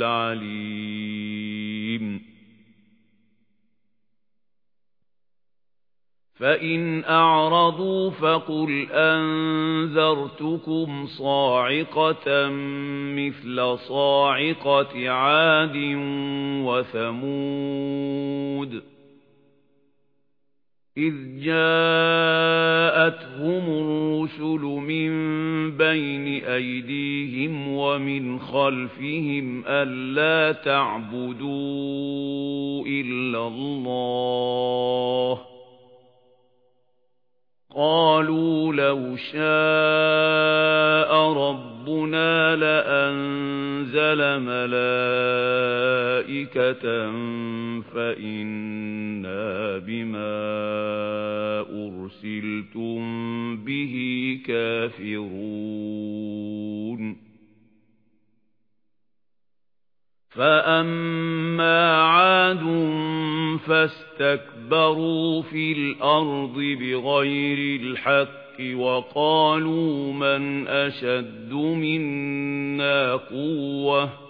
الْعَلِيمِ. فَإِنْ أَعْرَضُوا فَقُلْ أَنذَرْتُكُمْ صَاعِقَةً مِثْلَ صَاعِقَةِ عَادٍ وَثَمُودَ. إِذْ جَاءَتْهُمُ الرُّسُلُ مِنْ بَيْنِ أَيْدِيهِمْ وَمِنْ خَلْفِهِمْ أَلَّا تَعْبُدُوا إِلَّا اللَّهَ. قَالُوا لَوْ شَاءَ رَبُّنَا لَأَنزَلَ مَلَائِكَةً فَإِنَّا بِمَا أُرْسِلْتُم كَافِرُونَ فَأَمَّا عَادٌ فَاسْتَكْبَرُوا فِي الْأَرْضِ بِغَيْرِ الْحَقِّ وَقَالُوا مَنْ أَشَدُّ مِنَّا قُوَّةً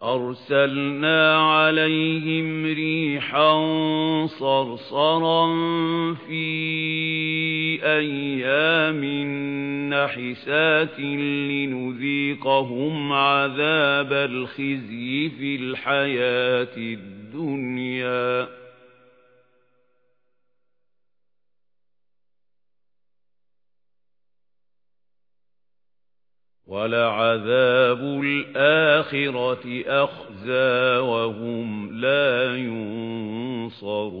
فَأَرْسَلْنَا عَلَيْهِمْ رِيحًا صَرْصَرًا فِي أَيَّامٍ نَحِسَاتٍ لِنُذِيقَهُمْ عَذَابَ الْخِزْيِ فِي الْحَيَاةِ الدُّنْيَا. وَلَعَذَابُ الْآخِرَةِ أَخْزَى وَهُمْ لَا يُنصَرُونَ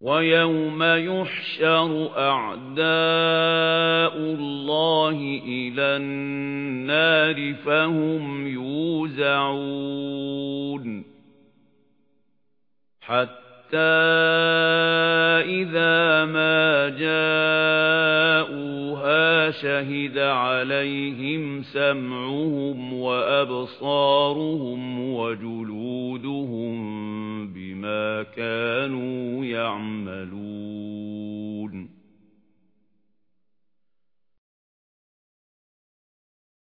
وَيَوْمَ يُحْشَرُ أَعْدَاءُ اللَّهِ إِلَى النَّارِ فَهُمْ يُوزَعُونَ. حَتَّى إِذَا مَا جَاءُوهَا شَهِدَ عَلَيْهِمْ سَمْعُهُمْ وَأَبْصَارُهُمْ وَجُلُودُهُمْ بِمَا كَانُوا يَعْمَلُونَ.